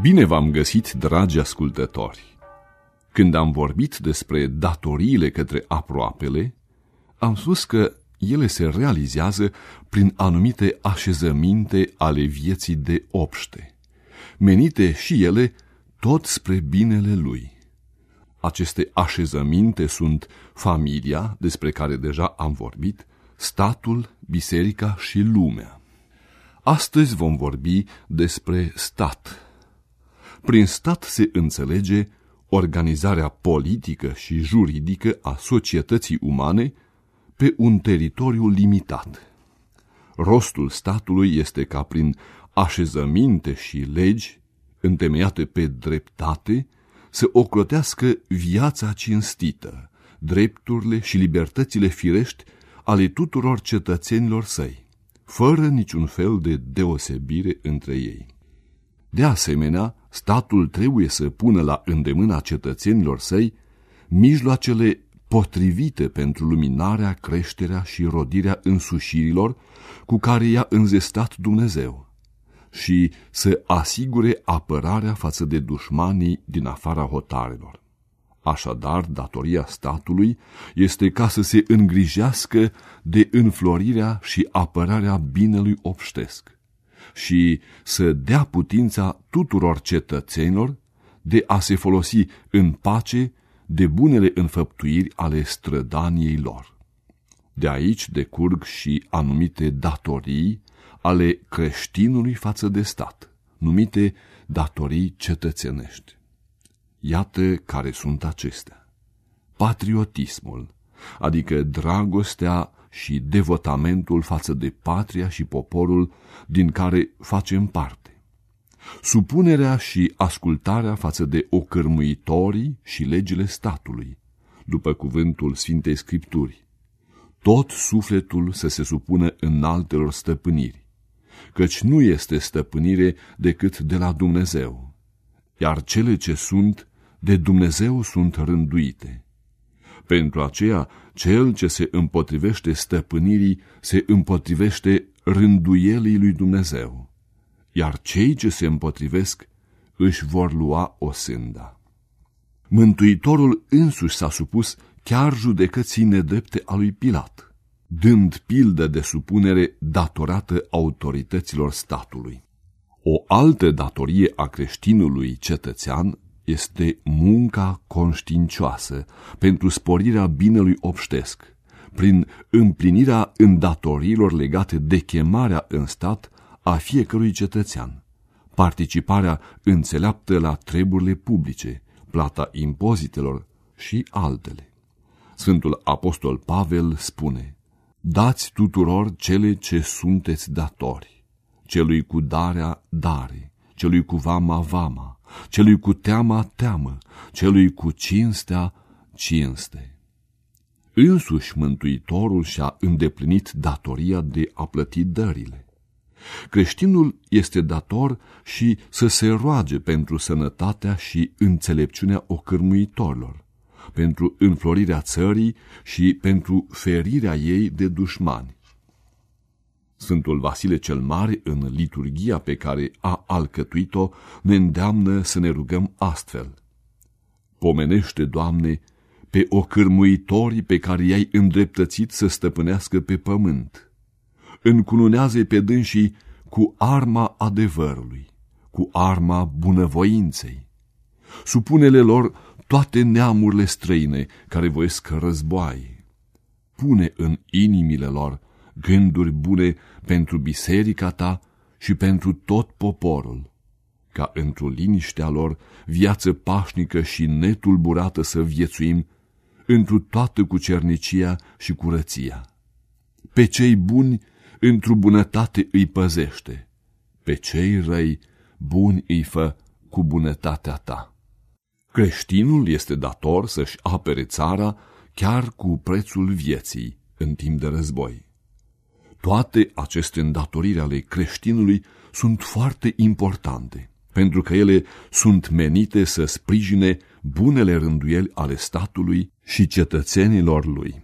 Bine v-am găsit, dragi ascultători! Când am vorbit despre datoriile către aproapele, am spus că ele se realizează prin anumite așezăminte ale vieții de obște, menite și ele tot spre binele lui. Aceste așezăminte sunt familia, despre care deja am vorbit, statul, biserica și lumea. Astăzi vom vorbi despre stat. Prin stat se înțelege organizarea politică și juridică a societății umane pe un teritoriu limitat. Rostul statului este ca prin așezăminte și legi întemeiate pe dreptate să ocrotească viața cinstită, drepturile și libertățile firești ale tuturor cetățenilor săi, fără niciun fel de deosebire între ei. De asemenea, statul trebuie să pună la îndemâna cetățenilor săi mijloacele potrivite pentru luminarea, creșterea și rodirea însușirilor cu care i-a înzestat Dumnezeu și să asigure apărarea față de dușmanii din afara hotarelor. Așadar, datoria statului este ca să se îngrijească de înflorirea și apărarea binelui obștesc și să dea putința tuturor cetățenilor de a se folosi în pace de bunele înfăptuiri ale strădaniei lor. De aici decurg și anumite datorii ale creștinului față de stat, numite datorii cetățenești. Iată care sunt acestea. Patriotismul, adică dragostea și devotamentul față de patria și poporul din care facem parte. Supunerea și ascultarea față de ocărmuitorii și legile statului, după cuvântul Sfintei Scripturi. Tot sufletul să se supună în altelor stăpâniri, căci nu este stăpânire decât de la Dumnezeu, iar cele ce sunt de Dumnezeu sunt rânduite. Pentru aceea, cel ce se împotrivește stăpânirii se împotrivește rânduielii lui Dumnezeu, iar cei ce se împotrivesc își vor lua o sânda. Mântuitorul însuși s-a supus chiar judecății nedrepte a lui Pilat, dând pildă de supunere datorată autorităților statului. O altă datorie a creștinului cetățean este munca conștiincioasă pentru sporirea binelui obștesc, prin împlinirea îndatoriilor legate de chemarea în stat a fiecărui cetățean, participarea înțeleaptă la treburile publice, plata impozitelor și altele. Sfântul Apostol Pavel spune, Dați tuturor cele ce sunteți datori, celui cu darea dare, celui cu vama vama, celui cu teama teamă, celui cu cinstea cinste. Însuși Mântuitorul și-a îndeplinit datoria de a plăti dările. Creștinul este dator și să se roage pentru sănătatea și înțelepciunea ocârmuitorilor, pentru înflorirea țării și pentru ferirea ei de dușmani. Sfântul Vasile cel Mare, în liturgia pe care a alcătuit-o, ne îndeamnă să ne rugăm astfel. Pomenește, Doamne, pe ocârmuitorii pe care i-ai îndreptățit să stăpânească pe pământ. Încununează pe dânsii cu arma adevărului, cu arma bunăvoinței. Supunele lor toate neamurile străine care voiesc războaie. Pune în inimile lor gânduri bune pentru biserica ta și pentru tot poporul, ca într-o liniștea lor viață pașnică și netulburată să viețuim întru toată cucernicia și curăția. Pe cei buni într-o bunătate îi păzește, pe cei răi buni îi fă cu bunătatea ta. Creștinul este dator să-și apere țara chiar cu prețul vieții în timp de război. Toate aceste îndatoriri ale creștinului sunt foarte importante, pentru că ele sunt menite să sprijine bunele rânduieli ale statului și cetățenilor lui.